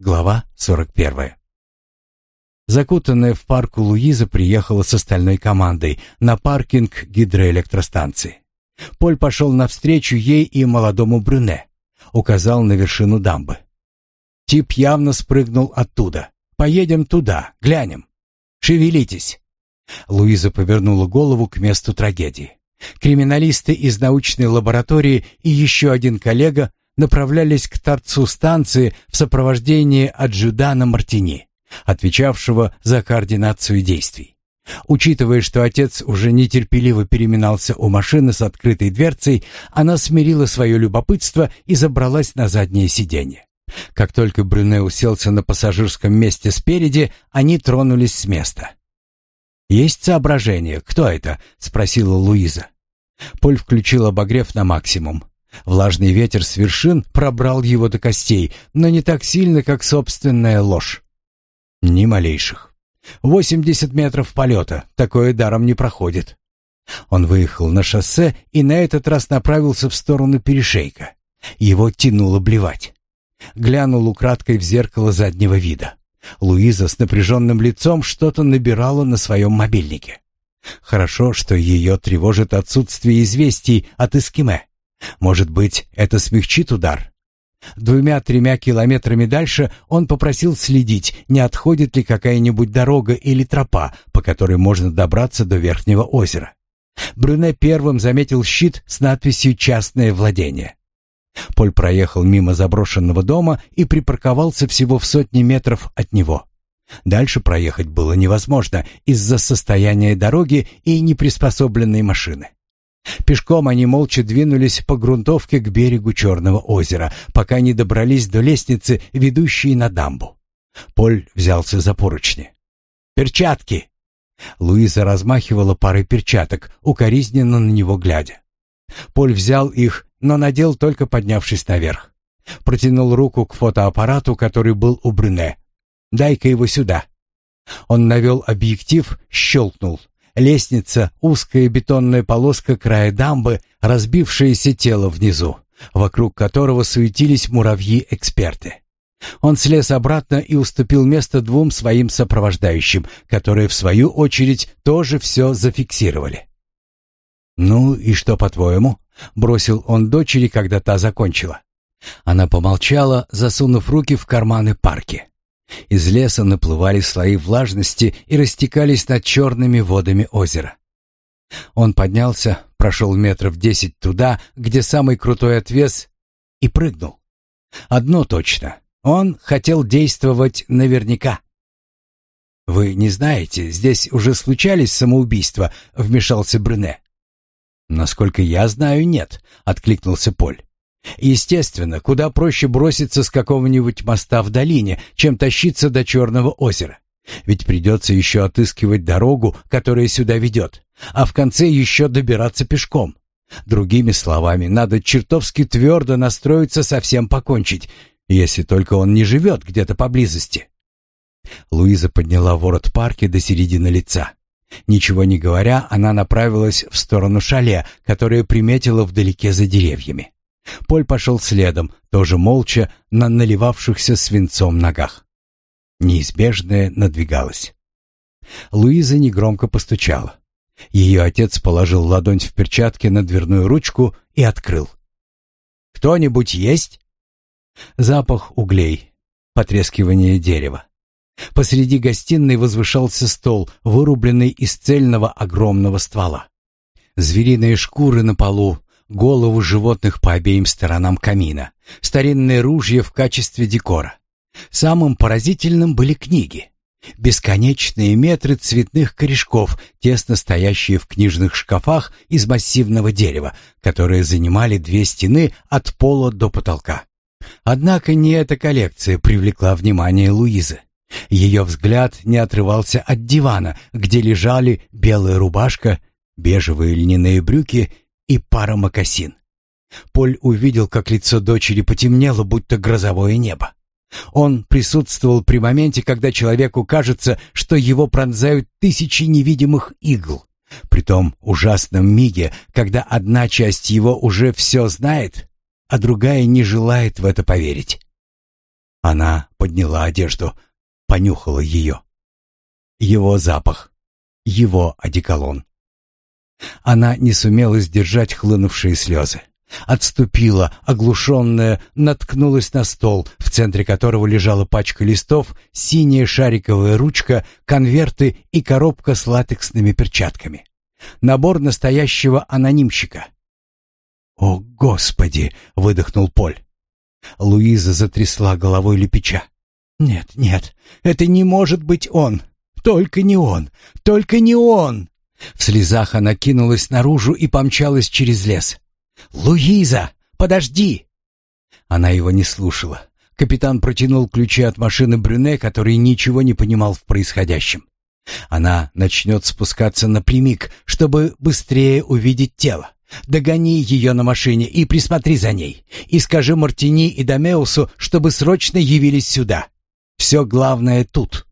Глава 41. Закутанная в парку Луиза приехала с остальной командой на паркинг гидроэлектростанции. Поль пошел навстречу ей и молодому Брюне, указал на вершину дамбы. Тип явно спрыгнул оттуда. «Поедем туда, глянем. Шевелитесь!» Луиза повернула голову к месту трагедии. Криминалисты из научной лаборатории и еще один коллега направлялись к торцу станции в сопровождении аджудана Мартини, отвечавшего за координацию действий. Учитывая, что отец уже нетерпеливо переминался у машины с открытой дверцей, она смирила свое любопытство и забралась на заднее сиденье. Как только Брюне уселся на пассажирском месте спереди, они тронулись с места. «Есть соображение, кто это?» — спросила Луиза. Поль включил обогрев на максимум. Влажный ветер с вершин пробрал его до костей, но не так сильно, как собственная ложь. Ни малейших. Восемьдесят метров полета, такое даром не проходит. Он выехал на шоссе и на этот раз направился в сторону перешейка. Его тянуло блевать. Глянул украдкой в зеркало заднего вида. Луиза с напряженным лицом что-то набирала на своем мобильнике. Хорошо, что ее тревожит отсутствие известий от Эскиме. Может быть, это смягчит удар? Двумя-тремя километрами дальше он попросил следить, не отходит ли какая-нибудь дорога или тропа, по которой можно добраться до верхнего озера. Брюне первым заметил щит с надписью «Частное владение». Поль проехал мимо заброшенного дома и припарковался всего в сотни метров от него. Дальше проехать было невозможно из-за состояния дороги и неприспособленной машины. Пешком они молча двинулись по грунтовке к берегу Черного озера, пока не добрались до лестницы, ведущей на дамбу. Поль взялся за поручни. «Перчатки!» Луиза размахивала парой перчаток, укоризненно на него глядя. Поль взял их, но надел только поднявшись наверх. Протянул руку к фотоаппарату, который был у Брюне. «Дай-ка его сюда». Он навел объектив, щелкнул. Лестница, узкая бетонная полоска края дамбы, разбившееся тело внизу, вокруг которого суетились муравьи-эксперты. Он слез обратно и уступил место двум своим сопровождающим, которые, в свою очередь, тоже все зафиксировали. «Ну и что, по-твоему?» — бросил он дочери, когда та закончила. Она помолчала, засунув руки в карманы парки. Из леса наплывали слои влажности и растекались над черными водами озера. Он поднялся, прошел метров десять туда, где самый крутой отвес, и прыгнул. Одно точно. Он хотел действовать наверняка. «Вы не знаете, здесь уже случались самоубийства», — вмешался Брюне. «Насколько я знаю, нет», — откликнулся Поль. Естественно, куда проще броситься с какого-нибудь моста в долине, чем тащиться до Черного озера. Ведь придется еще отыскивать дорогу, которая сюда ведет, а в конце еще добираться пешком. Другими словами, надо чертовски твердо настроиться совсем покончить, если только он не живет где-то поблизости. Луиза подняла ворот парки до середины лица. Ничего не говоря, она направилась в сторону шале, которое приметила вдалеке за деревьями. Поль пошел следом, тоже молча, на наливавшихся свинцом ногах. Неизбежное надвигалось. Луиза негромко постучала. Ее отец положил ладонь в перчатке на дверную ручку и открыл. «Кто-нибудь есть?» Запах углей, потрескивание дерева. Посреди гостиной возвышался стол, вырубленный из цельного огромного ствола. Звериные шкуры на полу, голову животных по обеим сторонам камина, старинные ружья в качестве декора. Самым поразительным были книги. Бесконечные метры цветных корешков, тесно стоящие в книжных шкафах из массивного дерева, которые занимали две стены от пола до потолка. Однако не эта коллекция привлекла внимание Луизы. Ее взгляд не отрывался от дивана, где лежали белая рубашка, бежевые льняные брюки и пара мокасин. Поль увидел, как лицо дочери потемнело, будто грозовое небо. Он присутствовал при моменте, когда человеку кажется, что его пронзают тысячи невидимых игл. При том ужасном миге, когда одна часть его уже все знает, а другая не желает в это поверить. Она подняла одежду, понюхала ее. Его запах, его одеколон. Она не сумела сдержать хлынувшие слезы. Отступила, оглушенная, наткнулась на стол, в центре которого лежала пачка листов, синяя шариковая ручка, конверты и коробка с латексными перчатками. Набор настоящего анонимщика. «О, Господи!» — выдохнул Поль. Луиза затрясла головой лепеча. «Нет, нет, это не может быть он! Только не он! Только не он!» В слезах она кинулась наружу и помчалась через лес. «Луиза, подожди!» Она его не слушала. Капитан протянул ключи от машины Брюне, который ничего не понимал в происходящем. Она начнет спускаться напрямик, чтобы быстрее увидеть тело. Догони ее на машине и присмотри за ней. И скажи Мартини и Домеусу, чтобы срочно явились сюда. Все главное тут.